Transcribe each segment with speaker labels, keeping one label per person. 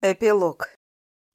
Speaker 1: Эпилог.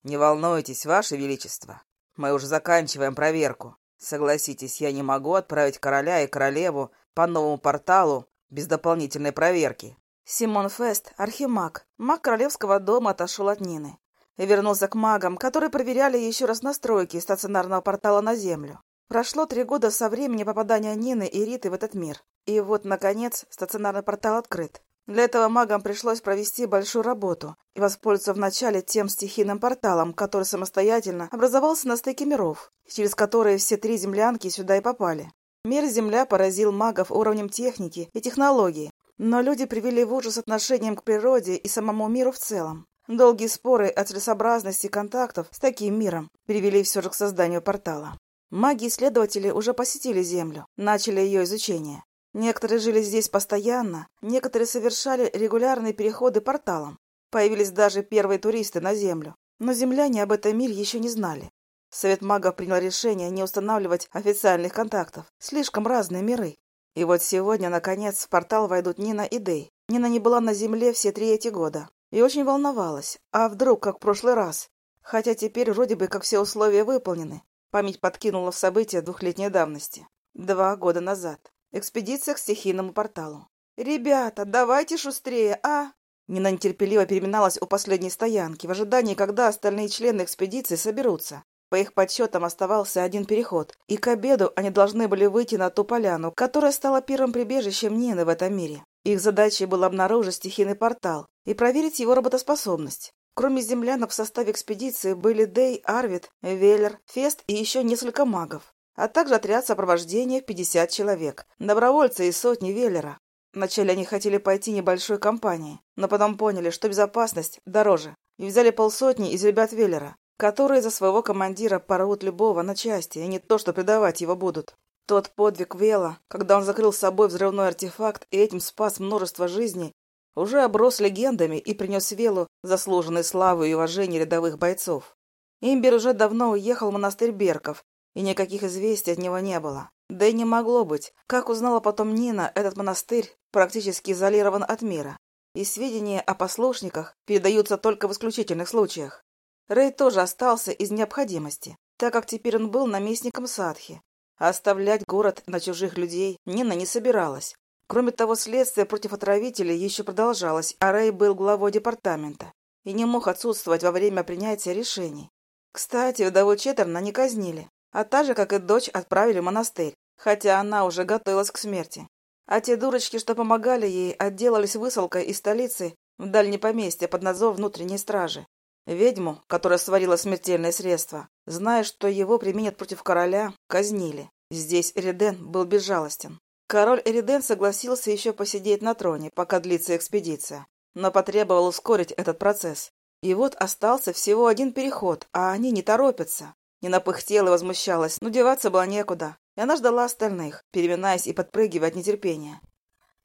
Speaker 1: Не волнуйтесь, Ваше Величество. Мы уже заканчиваем проверку. Согласитесь, я не могу отправить короля и королеву по новому порталу без дополнительной проверки.
Speaker 2: Симон Фест, архимаг, маг королевского дома, отошел от Нины и вернулся к магам, которые проверяли еще раз настройки стационарного портала на Землю. Прошло три года со времени попадания Нины и Риты в этот мир. И вот, наконец, стационарный портал открыт. Для этого магам пришлось провести большую работу и воспользоваться вначале тем стихийным порталом, который самостоятельно образовался на стыке миров, через которые все три землянки сюда и попали. Мир Земля поразил магов уровнем техники и технологии, но люди привели в ужас отношением к природе и самому миру в целом. Долгие споры о целесообразности контактов с таким миром привели все же к созданию портала. Маги-исследователи уже посетили Землю, начали ее изучение. Некоторые жили здесь постоянно, некоторые совершали регулярные переходы порталом. Появились даже первые туристы на Землю. Но земляне об этом мире еще не знали. Совет магов принял решение не устанавливать официальных контактов. Слишком разные миры. И вот сегодня, наконец, в портал войдут Нина и Дэй. Нина не была на Земле все три эти года. И очень волновалась. А вдруг, как в прошлый раз? Хотя теперь вроде бы как все условия выполнены. Память подкинула в события двухлетней давности. Два года назад. Экспедиция к стихийному порталу. «Ребята, давайте шустрее, а!» Нина нетерпеливо переминалась у последней стоянки в ожидании, когда остальные члены экспедиции соберутся. По их подсчетам оставался один переход, и к обеду они должны были выйти на ту поляну, которая стала первым прибежищем Нины в этом мире. Их задачей было обнаружить стихийный портал и проверить его работоспособность. Кроме землянок в составе экспедиции были Дей, Арвид, Веллер, Фест и еще несколько магов а также отряд сопровождения в 50 человек, добровольцы и сотни веллера. Вначале они хотели пойти небольшой компанией, но потом поняли, что безопасность дороже, и взяли полсотни из ребят веллера, которые за своего командира порвут любого на части, и не то, что предавать его будут. Тот подвиг Вела, когда он закрыл с собой взрывной артефакт и этим спас множество жизней, уже оброс легендами и принес Велу заслуженной славы и уважение рядовых бойцов. Имбер уже давно уехал в монастырь Берков, и никаких известий от него не было. Да и не могло быть. Как узнала потом Нина, этот монастырь практически изолирован от мира, и сведения о послушниках передаются только в исключительных случаях. Рэй тоже остался из необходимости, так как теперь он был наместником Садхи. А оставлять город на чужих людей Нина не собиралась. Кроме того, следствие против отравителей еще продолжалось, а Рэй был главой департамента и не мог отсутствовать во время принятия решений. Кстати, вдову Четтерна не казнили, а та же, как и дочь, отправили в монастырь, хотя она уже готовилась к смерти. А те дурочки, что помогали ей, отделались высылкой из столицы в дальнее поместье под надзор внутренней стражи. Ведьму, которая сварила смертельное средство, зная, что его применят против короля, казнили. Здесь Эриден был безжалостен. Король Эриден согласился еще посидеть на троне, пока длится экспедиция, но потребовал ускорить этот процесс. И вот остался всего один переход, а они не торопятся. Нина пыхтела и возмущалась, но деваться было некуда, и она ждала остальных, переминаясь и подпрыгивая от нетерпения.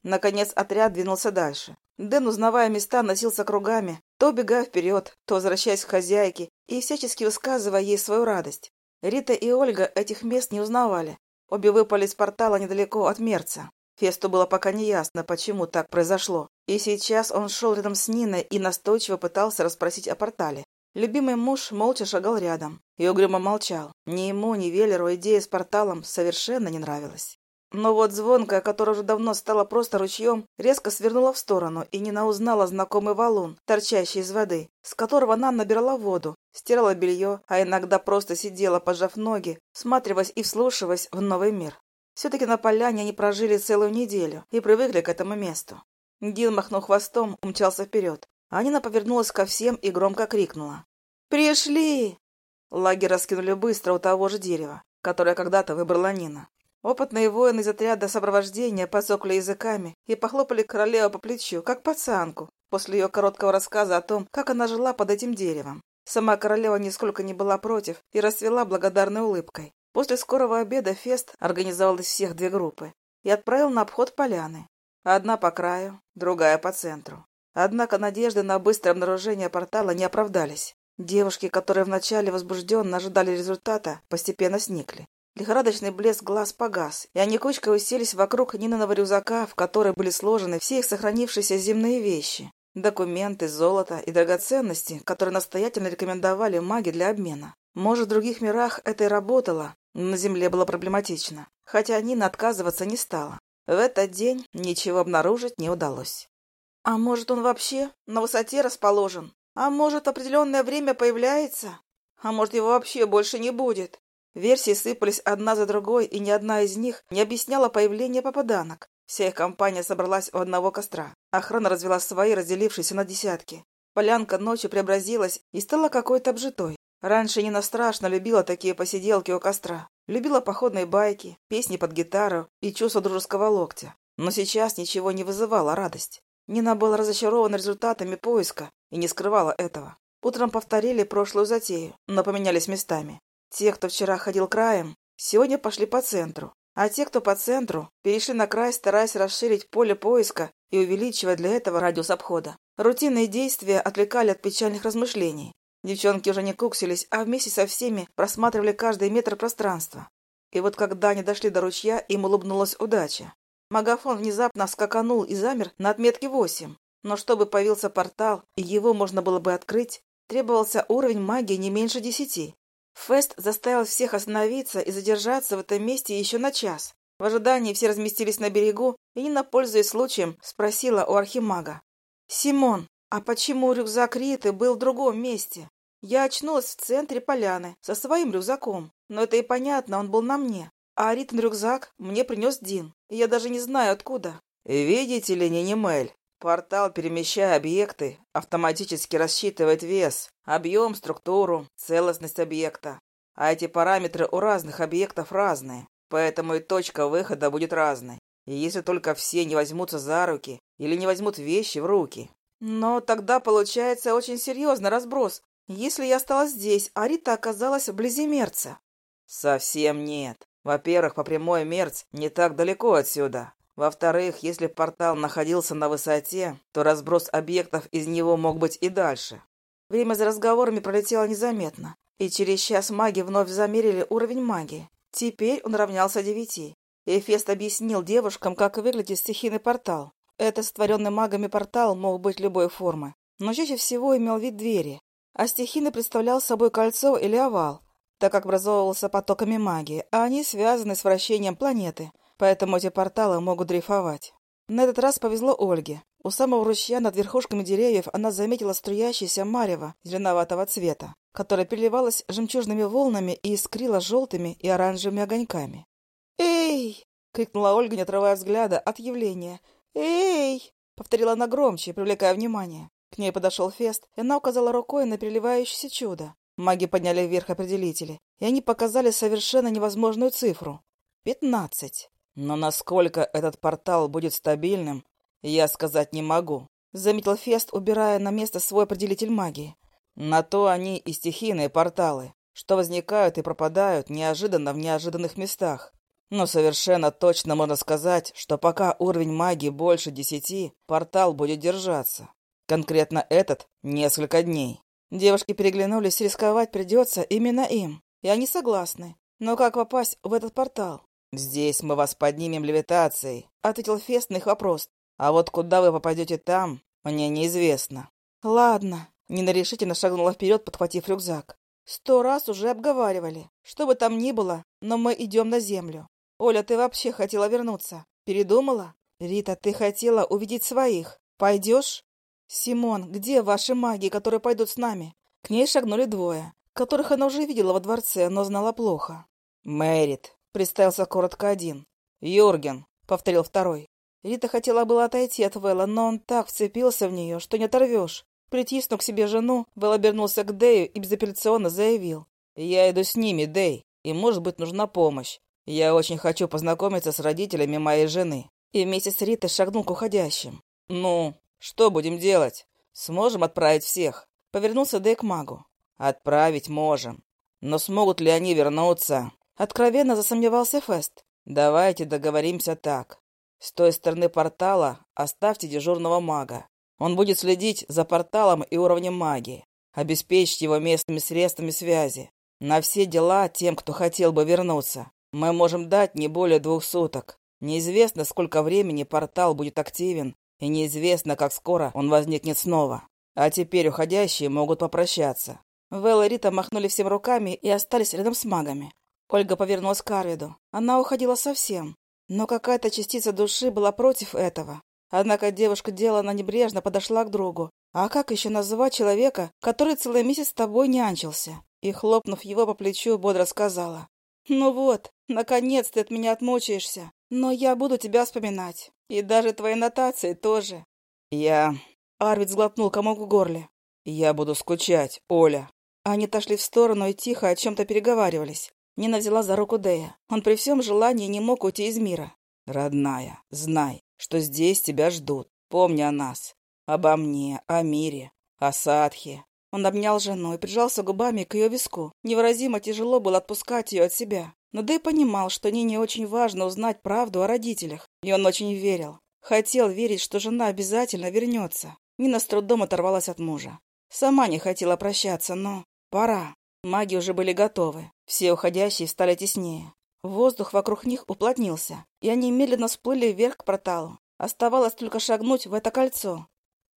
Speaker 2: Наконец отряд двинулся дальше. Дэн, узнавая места, носился кругами, то убегая вперед, то возвращаясь к хозяйке и всячески высказывая ей свою радость. Рита и Ольга этих мест не узнавали. Обе выпали из портала недалеко от Мерца. Фесту было пока не ясно, почему так произошло. И сейчас он шел рядом с Ниной и настойчиво пытался расспросить о портале. Любимый муж молча шагал рядом и угрюмо молчал. Ни ему, ни Веллеру идея с порталом совершенно не нравилась. Но вот звонкая, которая уже давно стала просто ручьем, резко свернула в сторону, и Нина узнала знакомый валун, торчащий из воды, с которого она набирала воду, стирала белье, а иногда просто сидела, пожав ноги, всматриваясь и вслушиваясь в новый мир. Все-таки на поляне они прожили целую неделю и привыкли к этому месту. Дин, махнув хвостом, умчался вперед, Анина повернулась ко всем и громко крикнула. «Пришли!» Лагерь раскинули быстро у того же дерева, которое когда-то выбрала Нина. Опытные воины из отряда сопровождения посокли языками и похлопали королеву по плечу, как пацанку, после ее короткого рассказа о том, как она жила под этим деревом. Сама королева нисколько не была против и расцвела благодарной улыбкой. После скорого обеда Фест организовал из всех две группы и отправил на обход поляны. Одна по краю, другая по центру. Однако надежды на быстрое обнаружение портала не оправдались. Девушки, которые вначале возбужденно ожидали результата, постепенно сникли. Лихорадочный блеск глаз погас, и они кучкой уселись вокруг Нининого рюкзака, в который были сложены все их сохранившиеся земные вещи. Документы, золото и драгоценности, которые настоятельно рекомендовали маги для обмена. Может, в других мирах это и работало, но на Земле было проблематично, хотя Нина отказываться не стала. В этот день ничего обнаружить не удалось. А может, он вообще на высоте расположен? А может, определенное время появляется? А может, его вообще больше не будет? Версии сыпались одна за другой, и ни одна из них не объясняла появление попаданок. Вся их компания собралась у одного костра. Охрана развела свои, разделившиеся на десятки. Полянка ночью преобразилась и стала какой-то обжитой. Раньше Нина страшно любила такие посиделки у костра. Любила походные байки, песни под гитару и чувство дружеского локтя. Но сейчас ничего не вызывало радость. Нина была разочарована результатами поиска и не скрывала этого. Утром повторили прошлую затею, но поменялись местами. Те, кто вчера ходил краем, сегодня пошли по центру, а те, кто по центру, перешли на край, стараясь расширить поле поиска и увеличивать для этого радиус обхода. Рутинные действия отвлекали от печальных размышлений. Девчонки уже не куксились, а вместе со всеми просматривали каждый метр пространства. И вот когда они дошли до ручья, им улыбнулась удача. Магафон внезапно скаканул и замер на отметке 8. Но чтобы появился портал, и его можно было бы открыть, требовался уровень магии не меньше десяти. Фест заставил всех остановиться и задержаться в этом месте еще на час. В ожидании все разместились на берегу, и Нина, пользуясь случаем, спросила у архимага. «Симон, а почему рюкзак Риты был в другом месте? Я очнулась в центре поляны со своим рюкзаком, но это и понятно, он был на мне. А Ритин рюкзак мне принес Дин, и я даже не знаю откуда».
Speaker 1: «Видите ли, Нинемель, Портал, перемещая объекты, автоматически рассчитывает вес, объем, структуру, целостность объекта. А эти параметры у разных объектов разные, поэтому и точка выхода будет разной. И если только все не возьмутся за руки или не возьмут вещи в руки.
Speaker 2: Но тогда получается очень серьезный разброс. Если я осталась здесь, а Рита оказалась вблизи Мерца.
Speaker 1: Совсем нет. Во-первых, по прямой Мерц не так далеко отсюда. Во-вторых, если портал находился на высоте, то разброс объектов из него мог быть и дальше.
Speaker 2: Время за разговорами пролетело незаметно, и через час маги вновь замерили уровень магии. Теперь он равнялся девяти. Эфест объяснил девушкам, как выглядит стихийный портал. Это сотворенный магами портал мог быть любой формы, но чаще всего имел вид двери, а стихийный представлял собой кольцо или овал, так как образовывался потоками магии, а они связаны с вращением планеты, поэтому эти порталы могут дрейфовать. На этот раз повезло Ольге. У самого ручья над верхушками деревьев она заметила струящееся марево зеленоватого цвета, которое переливалось жемчужными волнами и искрило желтыми и оранжевыми огоньками. «Эй!» — крикнула Ольга, не отрывая взгляда от явления. «Эй!» — повторила она громче, привлекая внимание. К ней подошел Фест, и она указала рукой на переливающееся чудо. Маги подняли вверх определители, и они показали совершенно невозможную цифру — пятнадцать.
Speaker 1: Но насколько этот портал будет стабильным, я сказать не могу.
Speaker 2: Заметил Фест, убирая на место свой определитель магии.
Speaker 1: На то они и стихийные порталы, что возникают и пропадают неожиданно в неожиданных местах. Но совершенно точно можно сказать, что пока уровень магии больше десяти, портал будет держаться. Конкретно этот — несколько дней.
Speaker 2: Девушки переглянулись, рисковать придется именно им. И они согласны. Но как попасть в этот портал?
Speaker 1: «Здесь мы вас поднимем левитацией», —
Speaker 2: ответил Фест на их вопрос.
Speaker 1: «А вот куда вы попадете там, мне неизвестно».
Speaker 2: «Ладно», — Нина решительно шагнула вперед, подхватив рюкзак. «Сто раз уже обговаривали. Что бы там ни было, но мы идем на землю. Оля, ты вообще хотела вернуться. Передумала? Рита, ты хотела увидеть своих. Пойдешь?» «Симон, где ваши маги, которые пойдут с нами?» К ней шагнули двое, которых она уже видела во дворце, но знала плохо.
Speaker 1: «Мэрит», Представился коротко один.
Speaker 2: «Юрген», — повторил второй. Рита хотела было отойти от Вэлла, но он так вцепился в нее, что не оторвешь. Притиснув к себе жену, Вэл обернулся к Дэю и безапелляционно заявил.
Speaker 1: «Я иду с ними, Дэй, и, может быть, нужна помощь. Я очень хочу познакомиться с родителями моей жены».
Speaker 2: И вместе с Ритой шагнул к уходящим.
Speaker 1: «Ну, что будем делать? Сможем отправить всех?»
Speaker 2: Повернулся Дэй к магу.
Speaker 1: «Отправить можем. Но смогут ли они вернуться?»
Speaker 2: Откровенно засомневался Фест.
Speaker 1: «Давайте договоримся так. С той стороны портала оставьте дежурного мага. Он будет следить за порталом и уровнем магии. Обеспечьте его местными средствами связи. На все дела тем, кто хотел бы вернуться. Мы можем дать не более двух суток. Неизвестно, сколько времени портал будет активен, и неизвестно, как скоро он возникнет снова. А теперь уходящие могут попрощаться.
Speaker 2: Вэл и Рита махнули всем руками и остались рядом с магами. Ольга повернулась к Арвиду. Она уходила совсем, но какая-то частица души была против этого. Однако девушка делана небрежно подошла к другу. А как еще называть человека, который целый месяц с тобой нянчился? И, хлопнув его по плечу, бодро сказала. «Ну вот, наконец ты от меня отмучаешься. Но я буду тебя вспоминать. И даже твои нотации тоже».
Speaker 1: «Я...»
Speaker 2: Арвид сглотнул комок в горле.
Speaker 1: «Я буду скучать, Оля».
Speaker 2: Они отошли в сторону и тихо о чем-то переговаривались. Нина взяла за руку Дея. Он при всем желании не мог уйти из мира.
Speaker 1: «Родная, знай, что здесь тебя ждут. Помни о нас. Обо мне, о мире, о Садхе».
Speaker 2: Он обнял жену и прижался губами к ее виску. Невыразимо тяжело было отпускать ее от себя. Но Дэй понимал, что Нине очень важно узнать правду о родителях. И он очень верил. Хотел верить, что жена обязательно вернется. Нина с трудом оторвалась от мужа. Сама не хотела прощаться, но пора. Маги уже были готовы. Все уходящие стали теснее. Воздух вокруг них уплотнился, и они медленно всплыли вверх к порталу. Оставалось только шагнуть в это кольцо.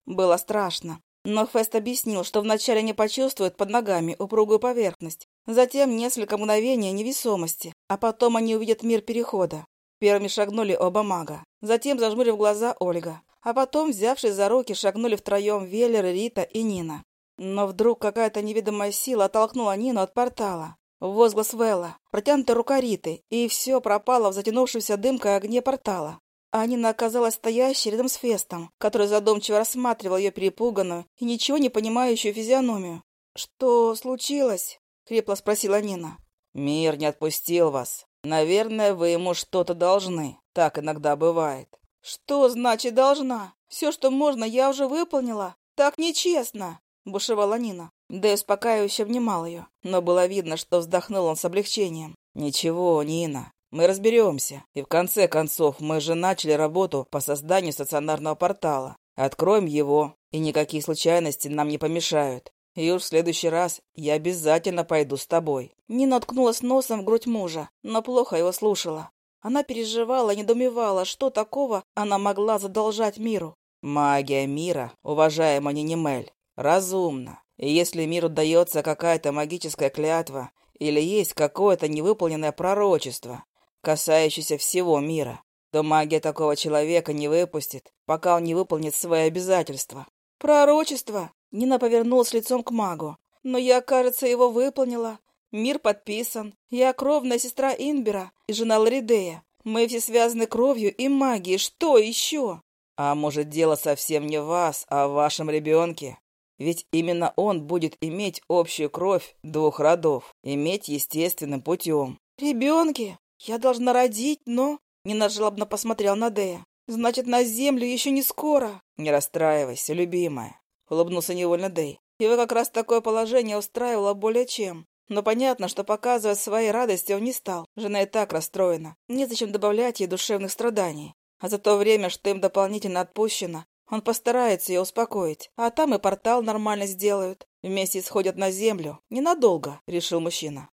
Speaker 2: Было страшно, но Фест объяснил, что вначале они почувствуют под ногами упругую поверхность, затем несколько мгновений невесомости, а потом они увидят мир перехода. Первыми шагнули оба мага, затем, зажмурив глаза, Ольга, а потом, взявшись за руки, шагнули втроем Веллер, Рита и Нина. Но вдруг какая-то невидимая сила оттолкнула Нину от портала. Возглас Вэлла, протянутая рука Риты, и все пропало в затянувшемся дымкой огне портала. А Нина оказалась стоящей рядом с Фестом, который задумчиво рассматривал ее перепуганную и ничего не понимающую физиономию. «Что случилось?» — хрипло спросила Нина.
Speaker 1: «Мир не отпустил вас. Наверное, вы ему что-то должны. Так иногда бывает.
Speaker 2: «Что значит должна? Все, что можно, я уже выполнила. Так нечестно!» — бушевала Нина. Да успокаивающе внимал ее, но было видно, что вздохнул он с облегчением.
Speaker 1: «Ничего, Нина, мы разберемся. И в конце концов, мы же начали работу по созданию стационарного портала. Откроем его, и никакие случайности нам не помешают. И уж в следующий раз я обязательно пойду с тобой».
Speaker 2: Нина ткнулась носом в грудь мужа, но плохо его слушала. Она переживала и недоумевала, что такого она могла задолжать миру.
Speaker 1: «Магия мира, уважаемая Нинемель, разумна. И если миру дается какая-то магическая клятва или есть какое-то невыполненное пророчество, касающееся всего мира, то магия такого человека не выпустит, пока он не выполнит свои обязательства».
Speaker 2: «Пророчество?» Нина повернулась лицом к магу. «Но я, кажется, его выполнила. Мир подписан. Я кровная сестра Инбера и жена Ларидея. Мы все связаны кровью и магией. Что еще?
Speaker 1: А может, дело совсем не в вас, а в вашем ребенке? Ведь именно он будет иметь общую кровь двух родов, иметь естественным путем.
Speaker 2: Ребенки? Я должна родить, но... Нина жалобно посмотрел на Дея. Значит, на землю еще не скоро.
Speaker 1: Не расстраивайся, любимая. Улыбнулся невольно Дэй.
Speaker 2: Его как раз такое положение устраивало более чем. Но понятно, что показывать своей радости он не стал. Жена и так расстроена. Незачем добавлять ей душевных страданий. А за то время, что им дополнительно отпущено, он постарается ее успокоить. А там и портал нормально сделают. Вместе сходят на землю. Ненадолго, решил мужчина.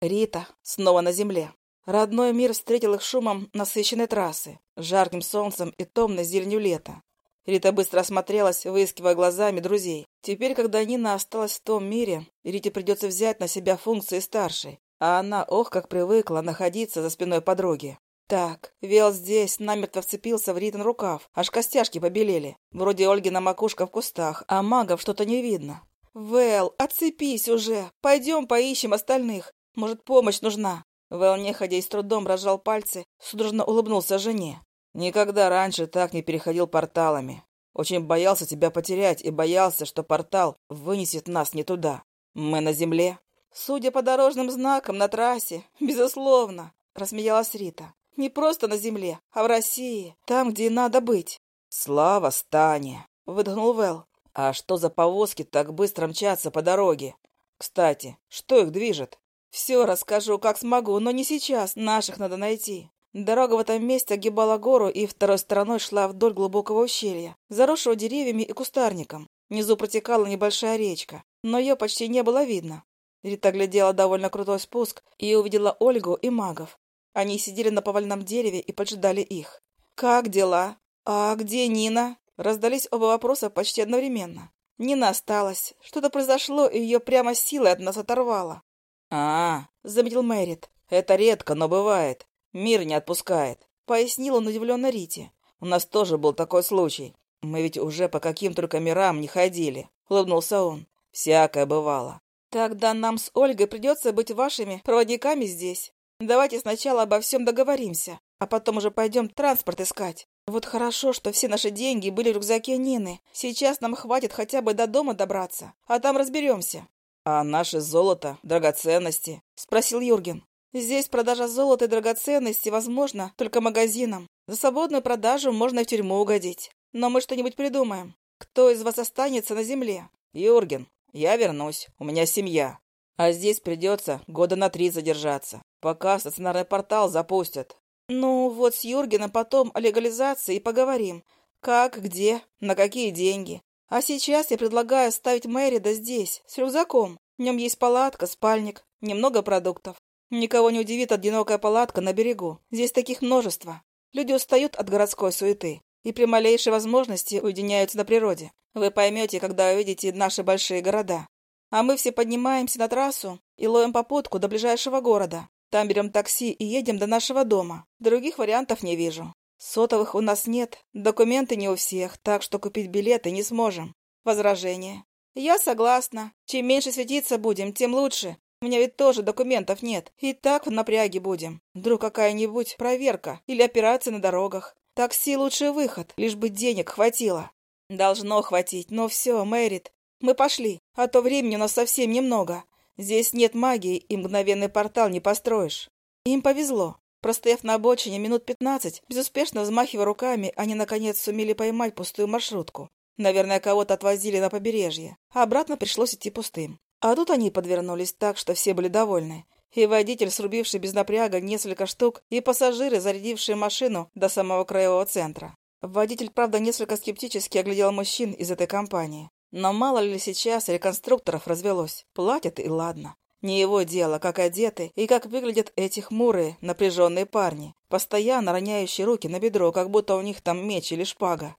Speaker 2: Рита снова на земле. Родной мир встретил их шумом насыщенной трассы, жарким солнцем и томной зеленью лета. Рита быстро осмотрелась, выискивая глазами друзей. Теперь, когда Нина осталась в том мире, Рите придется взять на себя функции старшей. А она, ох, как привыкла находиться за спиной подруги. Так, Вел здесь намертво вцепился в Ритин рукав, аж костяшки побелели. Вроде Ольгина макушка в кустах, а магов что-то не видно. «Вэл, отцепись уже! Пойдем поищем остальных. Может, помощь нужна?» Вэл, неходя и с трудом разжал пальцы, судорожно улыбнулся жене.
Speaker 1: Никогда раньше так не переходил порталами. Очень боялся тебя потерять и боялся, что портал вынесет нас не туда. Мы на земле.
Speaker 2: Судя по дорожным знакам на трассе, безусловно, рассмеялась Рита. Не просто на земле, а в России, там, где надо быть.
Speaker 1: Слава Стане, выдохнул Вэл. А что за повозки так быстро мчатся по дороге? Кстати, что их движет?
Speaker 2: Все расскажу, как смогу, но не сейчас. Наших надо найти. Дорога в этом месте огибала гору и второй стороной шла вдоль глубокого ущелья, заросшего деревьями и кустарником. Внизу протекала небольшая речка, но ее почти не было видно. Рита глядела довольно крутой спуск и увидела Ольгу и магов. Они сидели на повальном дереве и поджидали их. «Как дела?» «А где Нина?» Раздались оба вопроса почти одновременно. Нина осталась. Что-то произошло, и ее прямо силой от нас оторвало.
Speaker 1: «А, — заметил Мэрит, — это редко, но бывает. Мир не отпускает», — пояснил он удивленно Рите. «У нас тоже был такой случай. Мы ведь уже по каким только мирам не ходили», — улыбнулся он. «Всякое бывало».
Speaker 2: «Тогда нам с Ольгой придется быть вашими проводниками здесь. Давайте сначала обо всем договоримся, а потом уже пойдем транспорт искать. Вот хорошо, что все наши деньги были в рюкзаке Нины. Сейчас нам хватит хотя бы до дома добраться, а там разберемся.
Speaker 1: «А наше золото, драгоценности?» — спросил Юрген.
Speaker 2: «Здесь продажа золота и драгоценностей возможно только магазинам. За свободную продажу можно и в тюрьму угодить. Но мы что-нибудь придумаем. Кто из вас останется на земле?»
Speaker 1: «Юрген, я вернусь. У меня семья. А здесь придется года на три задержаться, пока стационарный портал запустят.
Speaker 2: Ну, вот с Юргеном потом о легализации и поговорим. Как, где, на какие деньги. А сейчас я предлагаю ставить Мэрида здесь, с рюкзаком. В нем есть палатка, спальник, немного продуктов. Никого не удивит одинокая палатка на берегу. Здесь таких множество. Люди устают от городской суеты и при малейшей возможности уединяются на природе. Вы поймете, когда увидите наши большие города. А мы все поднимаемся на трассу и ловим попутку до ближайшего города. Там берем такси и едем до нашего дома. Других вариантов не вижу. Сотовых у нас нет, документы не у всех, так что купить билеты не сможем. Возражение. Я согласна. Чем меньше светиться будем, тем лучше. У меня ведь тоже документов нет. И так в напряге будем. Вдруг какая-нибудь проверка или операция на дорогах. Такси лучший выход, лишь бы денег хватило. Должно хватить, но все, Мэрит. Мы пошли, а то времени у нас совсем немного. Здесь нет магии, и мгновенный портал не построишь. Им повезло. Простояв на обочине минут пятнадцать, безуспешно взмахивая руками, они, наконец, сумели поймать пустую маршрутку. Наверное, кого-то отвозили на побережье, а обратно пришлось идти пустым. А тут они подвернулись так, что все были довольны. И водитель, срубивший без напряга несколько штук, и пассажиры, зарядившие машину до самого краевого центра. Водитель, правда, несколько скептически оглядел мужчин из этой компании. Но мало ли сейчас реконструкторов развелось. Платят и ладно. Не его дело, как одеты и как выглядят эти хмурые, напряженные парни, постоянно роняющие руки на бедро, как будто у них там меч или шпага.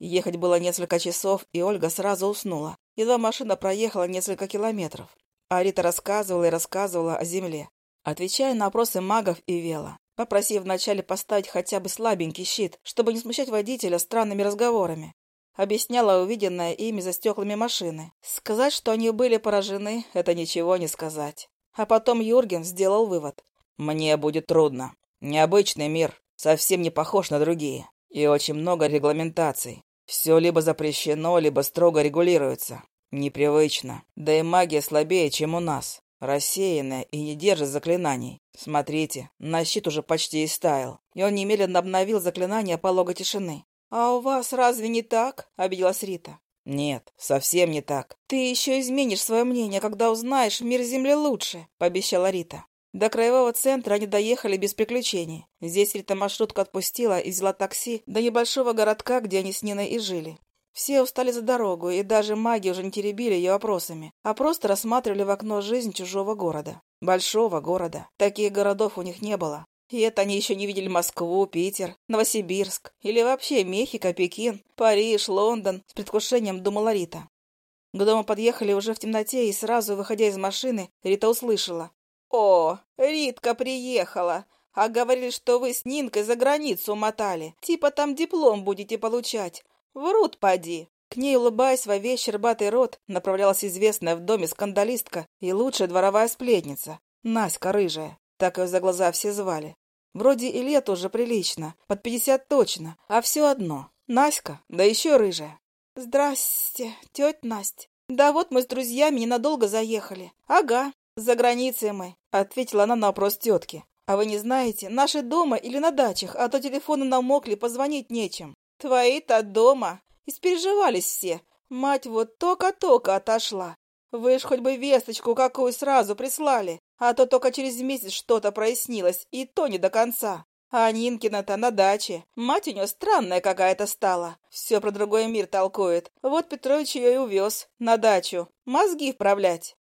Speaker 2: Ехать было несколько часов, и Ольга сразу уснула. Едва машина проехала несколько километров. А Рита рассказывала и рассказывала о земле, отвечая на вопросы магов и Вела, попросив вначале поставить хотя бы слабенький щит, чтобы не смущать водителя странными разговорами. Объясняла увиденное ими за стеклами машины. Сказать, что они были поражены, это ничего не сказать. А потом Юрген сделал вывод.
Speaker 1: «Мне будет трудно. Необычный мир, совсем не похож на другие. И очень много регламентаций. Все либо запрещено, либо строго регулируется. Непривычно. Да и магия слабее, чем у нас. Рассеянная и не держит заклинаний. Смотрите, на щит уже почти истаял. И он немедленно обновил заклинание полога тишины.
Speaker 2: «А у вас разве не так?» — обиделась Рита.
Speaker 1: «Нет, совсем не так».
Speaker 2: «Ты еще изменишь свое мнение, когда узнаешь, мир Земли лучше», — пообещала Рита. До краевого центра они доехали без приключений. Здесь Рита маршрутку отпустила и взяла такси до небольшого городка, где они с Ниной и жили. Все устали за дорогу, и даже маги уже не теребили ее вопросами, а просто рассматривали в окно жизнь чужого города. Большого города. Таких городов у них не было. И это они еще не видели Москву, Питер, Новосибирск или вообще Мехико, Пекин, Париж, Лондон, с предвкушением думала Рита. К дому подъехали уже в темноте, и сразу, выходя из машины, Рита услышала. «О, Ритка приехала! А говорили, что вы с Нинкой за границу мотали. Типа там диплом будете получать. Врут, поди!» К ней, улыбаясь во весь щербатый рот, направлялась известная в доме скандалистка и лучшая дворовая сплетница, Наська Рыжая. Так ее за глаза все звали. Вроде и лет уже прилично, под пятьдесят точно, а все одно. Наська, да еще рыжая. «Здрасте, тетя Настя. Да вот мы с друзьями ненадолго заехали. Ага, за границей мы», — ответила она на вопрос тетки. «А вы не знаете, наши дома или на дачах, а то телефоны намокли, позвонить нечем». «Твои-то дома». Испереживались все. Мать вот только-только отошла. Вы ж хоть бы весточку какую сразу прислали. А то только через месяц что-то прояснилось, и то не до конца. А Нинкина-то на даче. Мать у нее странная какая-то стала. Все про другой мир толкует. Вот Петрович ее и увез на дачу. Мозги вправлять.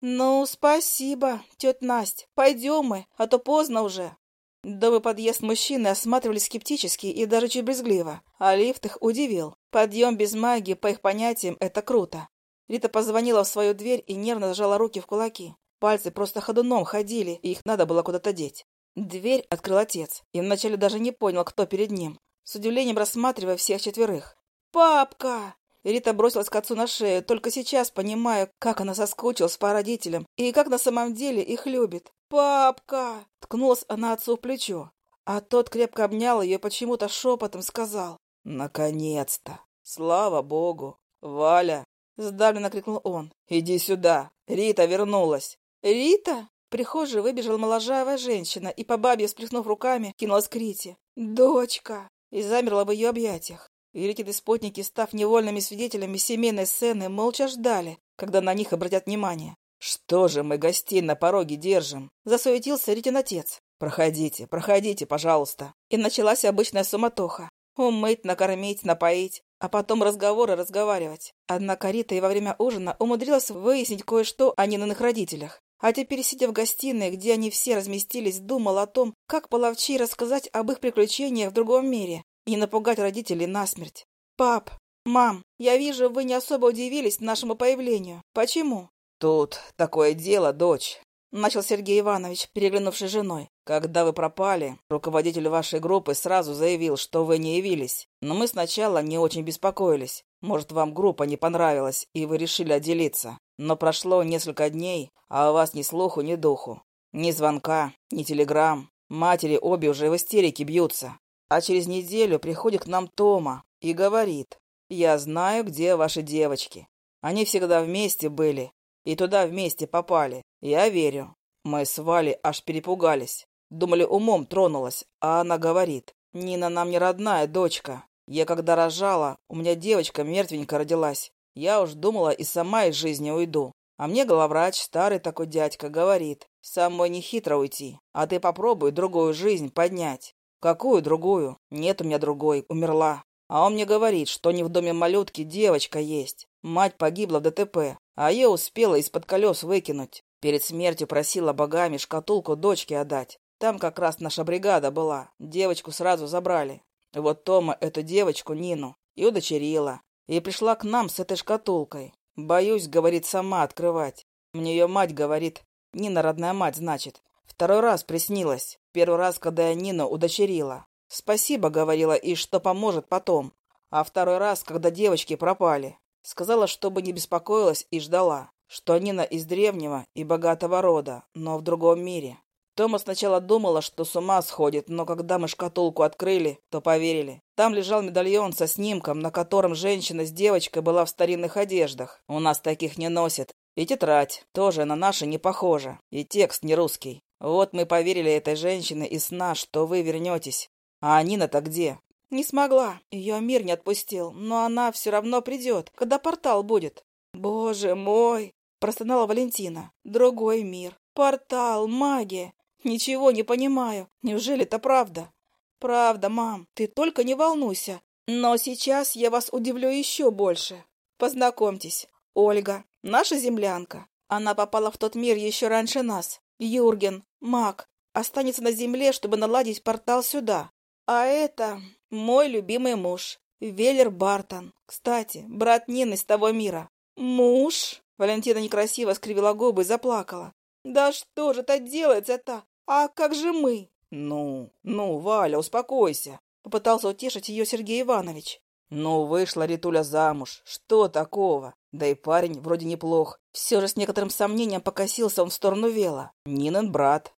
Speaker 2: Ну, спасибо, тетя Настя. Пойдем мы, а то поздно уже. Дом и подъезд мужчины осматривали скептически и даже чуть брезгливо, а лифт их удивил. Подъем без магии, по их понятиям, это круто. Рита позвонила в свою дверь и нервно сжала руки в кулаки. Пальцы просто ходуном ходили, и их надо было куда-то деть. Дверь открыл отец, и вначале даже не понял, кто перед ним, с удивлением рассматривая всех четверых. «Папка!» Рита бросилась к отцу на шею, только сейчас понимая, как она соскучилась по родителям и как на самом деле их любит. «Папка!» — ткнулась она отцу в плечо, а тот крепко обнял ее и почему-то шепотом сказал. «Наконец-то! Слава богу! Валя!» — сдавленно крикнул он. «Иди сюда! Рита вернулась!» «Рита?» В прихожей выбежала моложавая женщина и, по бабе всплеснув руками, кинулась к Рите. «Дочка!» и замерла в ее объятиях. Ирикины спутники, став невольными свидетелями семейной сцены, молча ждали, когда на них обратят внимание. «Что же мы гостей на пороге держим?» — засуетился Ритин отец. «Проходите, проходите, пожалуйста». И началась обычная суматоха. Умыть, накормить, напоить, а потом разговоры разговаривать. Однако Рита и во время ужина умудрилась выяснить кое-что о Нининых родителях. А теперь, сидя в гостиной, где они все разместились, думал о том, как половчей рассказать об их приключениях в другом мире и не напугать родителей насмерть. «Пап, мам, я вижу, вы не особо удивились нашему появлению. Почему?» «Тут такое дело, дочь», — начал Сергей Иванович, переглянувшись женой. «Когда вы пропали, руководитель вашей группы сразу заявил, что вы не явились. Но мы сначала не очень беспокоились. Может, вам группа не понравилась, и вы решили отделиться. Но прошло несколько дней, а у вас ни слуху, ни духу. Ни звонка, ни телеграмм. Матери обе уже в истерике бьются. А через неделю приходит к нам Тома и говорит, «Я знаю, где ваши девочки. Они всегда вместе были, и туда вместе попали. Я верю». Мы с Валей аж перепугались. Думали, умом тронулась, а она говорит, «Нина нам не родная дочка. Я когда рожала, у меня девочка мертвенько родилась. Я уж думала и сама из жизни уйду. А мне главврач, старый такой дядька, говорит, самой нехитро уйти, а ты попробуй другую жизнь поднять. Какую другую? Нет у меня другой, умерла. А он мне говорит, что не в доме малютки девочка есть. Мать погибла в ДТП, а я успела из-под колес выкинуть. Перед смертью просила богами шкатулку дочке отдать. Там как раз наша бригада была. Девочку сразу забрали. Вот Тома эту девочку, Нину, и удочерила и пришла к нам с этой шкатулкой. Боюсь, говорит, сама открывать. Мне ее мать говорит, Нина родная мать, значит. Второй раз приснилось. Первый раз, когда я Нину удочерила. Спасибо, говорила, и что поможет потом. А второй раз, когда девочки пропали. Сказала, чтобы не беспокоилась и ждала, что Нина из древнего и богатого рода, но в другом мире. Тома сначала думала, что с ума сходит, но когда мы шкатулку открыли, то поверили. Там лежал медальон со снимком, на котором женщина с девочкой была в старинных одеждах. У нас таких не носят. И тетрадь тоже на наши не похожа. И текст не русский. Вот мы поверили этой женщине из сна, что вы вернетесь. А Нина-то где? Не смогла. Ее мир не отпустил. Но она все равно придет, когда портал будет. Боже мой! Простонала Валентина. Другой мир. Портал, магия. Ничего не понимаю. Неужели это правда? Правда, мам. Ты только не волнуйся. Но сейчас я вас удивлю еще больше. Познакомьтесь. Ольга, наша землянка. Она попала в тот мир еще раньше нас. Юрген, маг, останется на земле, чтобы наладить портал сюда. А это мой любимый муж, Веллер Бартон. Кстати, брат Нины из того мира. Муж? Валентина некрасиво скривила губы и заплакала. Да что же это делается-то? «А как же мы?» «Ну, ну, Валя, успокойся», — попытался утешить ее Сергей Иванович. «Ну, вышла Ритуля замуж. Что такого? Да и парень вроде неплох. Все же с некоторым сомнением покосился он в сторону Вела. Нинен брат.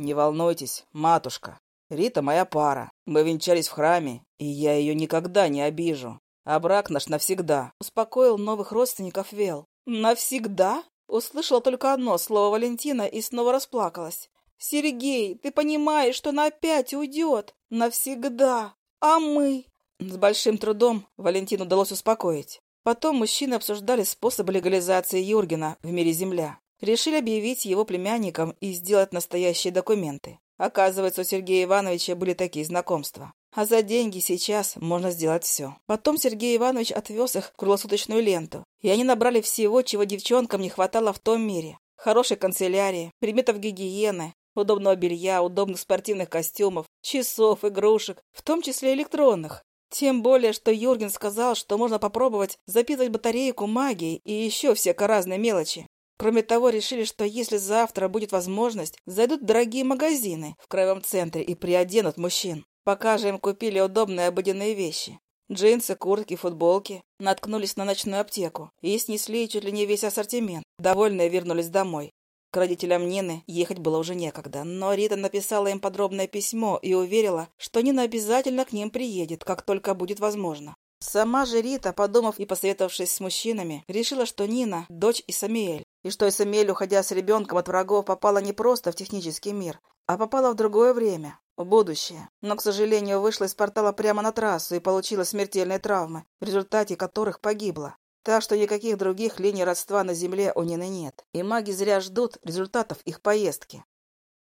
Speaker 2: Не волнуйтесь, матушка. Рита моя пара. Мы венчались в храме, и я ее никогда не обижу. А брак наш навсегда», — успокоил новых родственников Вел. «Навсегда?» Услышала только одно слово Валентина и снова расплакалась. «Сергей, ты понимаешь, что она опять уйдет? Навсегда! А мы?» С большим трудом Валентину удалось успокоить. Потом мужчины обсуждали способ легализации Юргена в мире Земля. Решили объявить его племянником и сделать настоящие документы. Оказывается, у Сергея Ивановича были такие знакомства. А за деньги сейчас можно сделать все. Потом Сергей Иванович отвез их в круглосуточную ленту. И они набрали всего, чего девчонкам не хватало в том мире. Хорошей канцелярии, предметов гигиены, Удобного белья, удобных спортивных костюмов, часов, игрушек, в том числе электронных. Тем более, что Юрген сказал, что можно попробовать запитывать батарейку магией и еще всяко разные мелочи. Кроме того, решили, что если завтра будет возможность, зайдут дорогие магазины в краевом центре и приоденут мужчин. Пока же им купили удобные обыденные вещи. Джинсы, куртки, футболки. Наткнулись на ночную аптеку и снесли чуть ли не весь ассортимент. Довольные вернулись домой. К родителям Нины ехать было уже некогда, но Рита написала им подробное письмо и уверила, что Нина обязательно к ним приедет, как только будет возможно. Сама же Рита, подумав и посоветовавшись с мужчинами, решила, что Нина – дочь Исамиэль, и что Исамиэль, уходя с ребенком от врагов, попала не просто в технический мир, а попала в другое время, в будущее. Но, к сожалению, вышла из портала прямо на трассу и получила смертельные травмы, в результате которых погибла. Так что никаких других линий родства на Земле у Нины нет, и маги зря ждут результатов их поездки.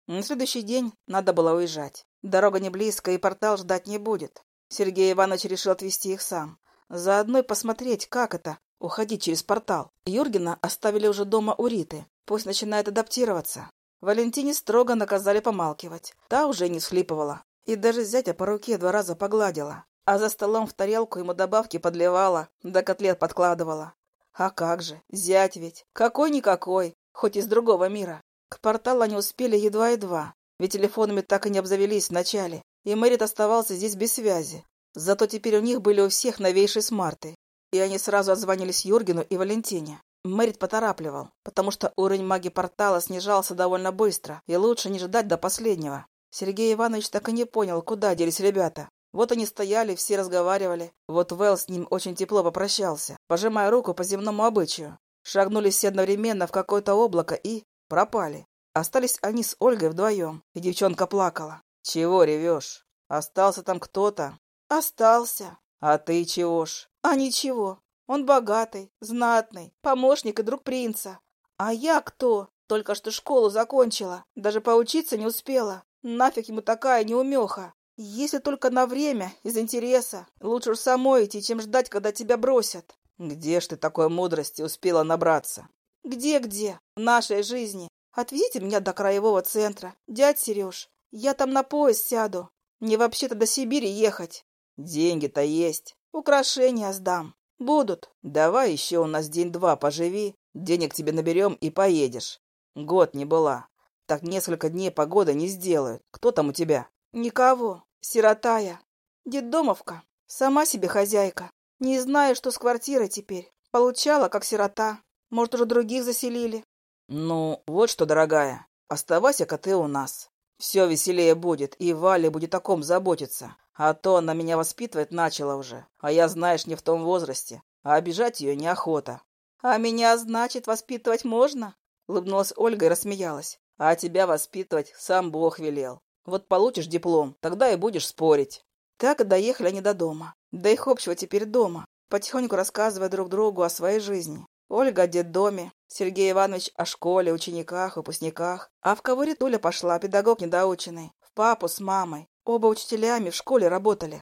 Speaker 2: На следующий день надо было уезжать. Дорога не близко, и портал ждать не будет. Сергей Иванович решил отвезти их сам. Заодно и посмотреть, как это — уходить через портал. Юргена оставили уже дома у Риты. Пусть начинает адаптироваться. Валентине строго наказали помалкивать. Та уже не схлипывала. И даже зятя по руке два раза погладила. А за столом в тарелку ему добавки подливала, да котлет подкладывала. А как же, зять ведь, какой-никакой, хоть из другого мира. К порталу они успели едва-едва, ведь телефонами так и не обзавелись вначале, и Мэрит оставался здесь без связи. Зато теперь у них были у всех новейшие смарты, и они сразу отзвонились Юргену и Валентине. Мэрит поторапливал, потому что уровень магии портала снижался довольно быстро, и лучше не ждать до последнего. Сергей Иванович так и не понял, куда делись ребята. Вот они стояли, все разговаривали. Вот Вэл с ним очень тепло попрощался, пожимая руку по земному обычаю. Шагнули все одновременно в какое-то облако и пропали. Остались они с Ольгой вдвоем, и девчонка плакала. «Чего ревешь? Остался там кто-то?» «Остался». «А ты чего ж?» «А ничего. Он богатый, знатный, помощник и друг принца. А я кто? Только что школу закончила, даже поучиться не успела. Нафиг ему такая неумеха. Если только на время, из интереса. Лучше уж самой идти, чем ждать, когда тебя бросят.
Speaker 1: Где ж ты такой мудрости успела набраться?
Speaker 2: Где-где? В нашей жизни. Отвезите меня до краевого центра. Дядь Сереж, я там на поезд сяду. Мне вообще-то до Сибири ехать.
Speaker 1: Деньги-то есть.
Speaker 2: Украшения сдам. Будут.
Speaker 1: Давай еще у нас день-два поживи. Денег тебе наберем и поедешь. Год не была. Так несколько дней погода не сделают. Кто там у тебя?
Speaker 2: Никого. Сирота я. Деддомовка. Сама себе хозяйка. Не знаю, что с квартирой теперь. Получала, как сирота. Может, уже других заселили.
Speaker 1: Ну, вот что, дорогая. Оставайся-ка ты у нас. Все веселее будет, и Валя будет о ком заботиться. А то она меня воспитывать начала уже. А я, знаешь, не в том возрасте. А обижать ее неохота.
Speaker 2: А меня, значит, воспитывать можно? Улыбнулась Ольга и рассмеялась.
Speaker 1: А тебя воспитывать сам Бог велел. Вот получишь диплом, тогда и будешь спорить.
Speaker 2: Так и доехали они до дома. Да их общего теперь дома, потихоньку рассказывая друг другу о своей жизни. Ольга о детдоме, Сергей Иванович о школе, учениках, выпускниках. А в кого Ритуля пошла, педагог недоученный. В папу с мамой. Оба учителями в школе работали.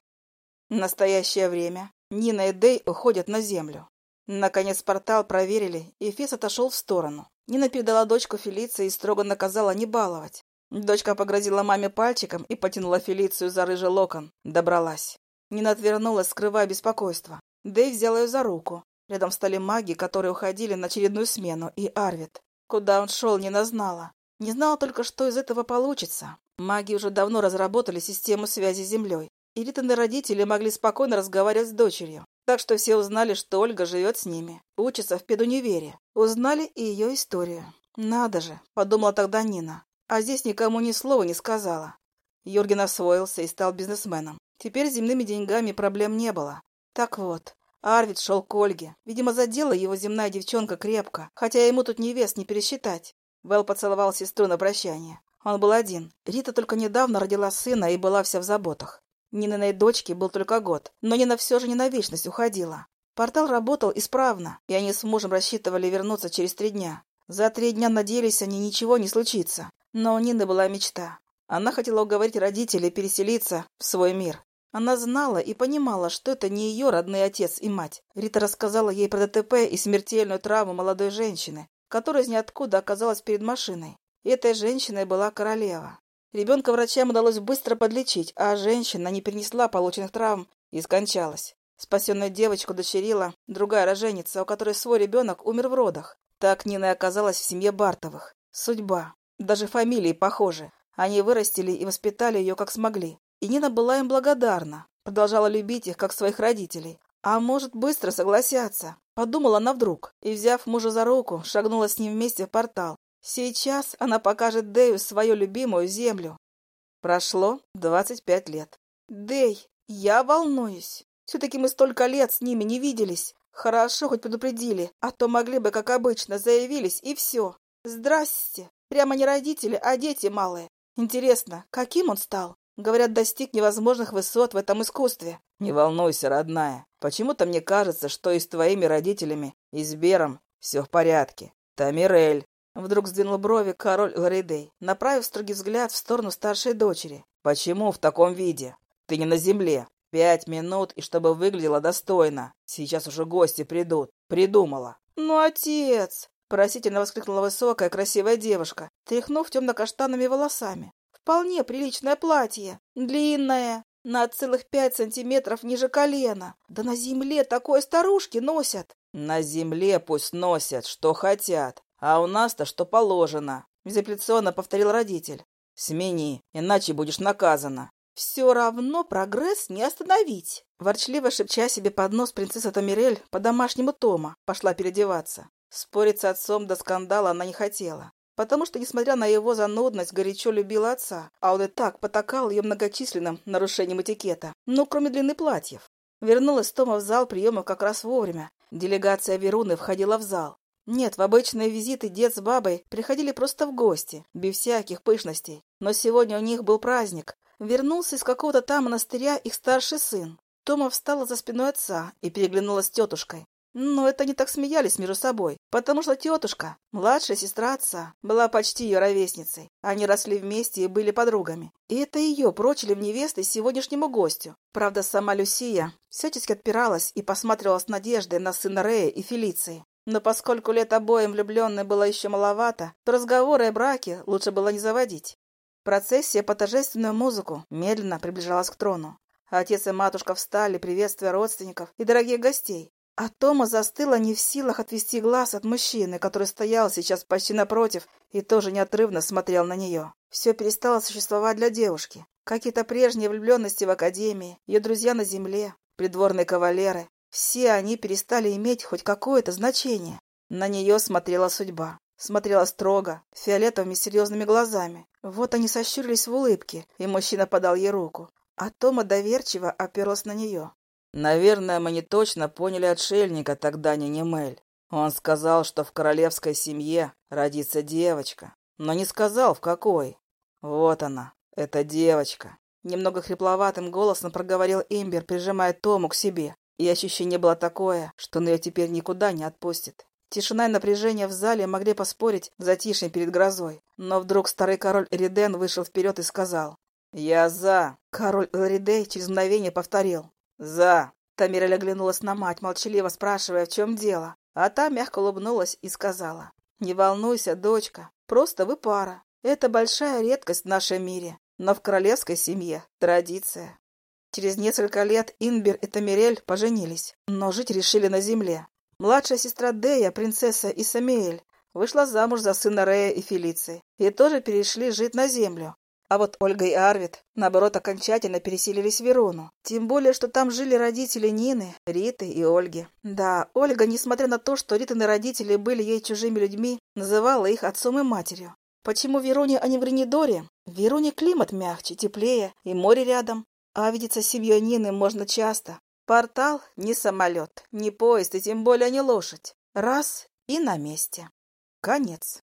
Speaker 2: В настоящее время Нина и Дэй уходят на землю. Наконец портал проверили, и Фес отошел в сторону. Нина передала дочку Фелиции и строго наказала не баловать. Дочка погрозила маме пальчиком и потянула Фелицию за рыжий локон. Добралась. Нина отвернулась, скрывая беспокойство. Дэйв взял ее за руку. Рядом стали маги, которые уходили на очередную смену, и Арвид. Куда он шел, Нина знала. Не знала только, что из этого получится. Маги уже давно разработали систему связи с Землей. И Ританы родители могли спокойно разговаривать с дочерью. Так что все узнали, что Ольга живет с ними, учится в педунивере. Узнали и ее историю. «Надо же», — подумала тогда Нина а здесь никому ни слова не сказала. Юрген освоился и стал бизнесменом. Теперь земными деньгами проблем не было. Так вот, Арвид шел к Ольге. Видимо, задела его земная девчонка крепко, хотя ему тут невест не пересчитать. Вэл поцеловал сестру на прощание. Он был один. Рита только недавно родила сына и была вся в заботах. Нининой дочке был только год, но Нина все же не на вечность уходила. Портал работал исправно, и они с мужем рассчитывали вернуться через три дня. За три дня надеялись они, ничего не случится. Но у Нины была мечта. Она хотела уговорить родителей переселиться в свой мир. Она знала и понимала, что это не ее родной отец и мать. Рита рассказала ей про ДТП и смертельную травму молодой женщины, которая из ниоткуда оказалась перед машиной. Этой женщиной была королева. Ребенка врачам удалось быстро подлечить, а женщина не перенесла полученных травм и скончалась. Спасенную девочку дочерила другая роженица, у которой свой ребенок умер в родах. Так Нина оказалась в семье Бартовых. Судьба. Даже фамилии похожи. Они вырастили и воспитали ее как смогли. И Нина была им благодарна. Продолжала любить их, как своих родителей. А может, быстро согласятся. Подумала она вдруг. И, взяв мужа за руку, шагнула с ним вместе в портал. Сейчас она покажет Дэю свою любимую землю. Прошло двадцать пять лет. Дэй, я волнуюсь. Все-таки мы столько лет с ними не виделись. Хорошо, хоть предупредили, а то могли бы, как обычно, заявились, и все. Здрасте. Прямо не родители, а дети малые. Интересно, каким он стал? Говорят, достиг невозможных высот в этом искусстве.
Speaker 1: Не волнуйся, родная. Почему-то мне кажется, что и с твоими родителями, и с Бером все в порядке. Тамирель.
Speaker 2: Вдруг сдвинул брови король Лоридей, направив строгий взгляд в сторону старшей дочери.
Speaker 1: Почему в таком виде? Ты не на земле. Пять минут, и чтобы выглядело достойно. Сейчас уже гости придут. Придумала.
Speaker 2: Ну, отец! Просительно воскликнула высокая, красивая девушка, тряхнув темно-каштанными волосами. Вполне приличное платье. Длинное, на целых пять сантиметров ниже колена. Да на земле такое старушки носят.
Speaker 1: На земле пусть носят, что хотят. А у нас-то что положено. Безапелляционно повторил родитель. Смени, иначе будешь наказана.
Speaker 2: Все равно прогресс не остановить. Ворчливо шепча себе под нос принцесса Тамирель по-домашнему Тома пошла переодеваться. Спорить с отцом до скандала она не хотела потому что, несмотря на его занудность, горячо любила отца, а он и так потакал ее многочисленным нарушением этикета, ну, кроме длины платьев. Вернулась Тома в зал приема как раз вовремя. Делегация Веруны входила в зал. Нет, в обычные визиты дед с бабой приходили просто в гости, без всяких пышностей. Но сегодня у них был праздник. Вернулся из какого-то там монастыря их старший сын. Тома встала за спиной отца и переглянулась с тетушкой. Но это они так смеялись между собой, потому что тетушка, младшая сестра отца, была почти ее ровесницей. Они росли вместе и были подругами. И это ее прочили в невесты сегодняшнему гостю. Правда, сама Люсия всячески отпиралась и посматривала с надеждой на сына Рея и Фелиции. Но поскольку лет обоим влюбленной было еще маловато, то разговоры о браке лучше было не заводить. Процессия по торжественную музыку медленно приближалась к трону. Отец и матушка встали, приветствуя родственников и дорогих гостей. А Тома застыла не в силах отвести глаз от мужчины, который стоял сейчас почти напротив и тоже неотрывно смотрел на нее. Все перестало существовать для девушки. Какие-то прежние влюбленности в академии, ее друзья на земле, придворные кавалеры. Все они перестали иметь хоть какое-то значение. На нее смотрела судьба. Смотрела строго, фиолетовыми серьезными глазами. Вот они сощурились в улыбке, и мужчина подал ей руку. А Тома доверчиво оперлась на нее.
Speaker 1: Наверное, мы не точно поняли отшельника тогда, не Немель. Он сказал, что в королевской семье родится девочка, но не сказал, в какой. Вот она, эта девочка. Немного хрипловатым голосом проговорил Имбер, прижимая Тому к себе. И ощущение было такое, что он ее теперь никуда не отпустит. Тишина и напряжение в зале могли поспорить затишье перед грозой. Но вдруг старый король Эриден вышел вперед и сказал «Я за». Король Эридей через мгновение повторил «За!» Тамира оглянулась на мать, молчаливо спрашивая, в чем дело. А та мягко улыбнулась и сказала. «Не волнуйся, дочка, просто вы пара. Это большая редкость в нашем мире, но в королевской семье традиция». Через несколько лет Инбер и Тамирель поженились, но жить решили на земле. Младшая сестра Дея, принцесса Исамиэль, вышла замуж за сына Рея и Фелиции и тоже перешли жить на землю. А вот Ольга и Арвид, наоборот, окончательно переселились в Верону. Тем более, что там жили родители Нины, Риты и Ольги. Да, Ольга, несмотря на то, что Ритины родители были ей чужими людьми, называла их отцом и матерью. Почему в Вероне, а не в Ренидоре? В Вероне климат мягче, теплее, и море рядом. А видеться с семьей Нины можно часто. Портал — не самолет, не поезд и тем более не лошадь. Раз — и на месте. Конец.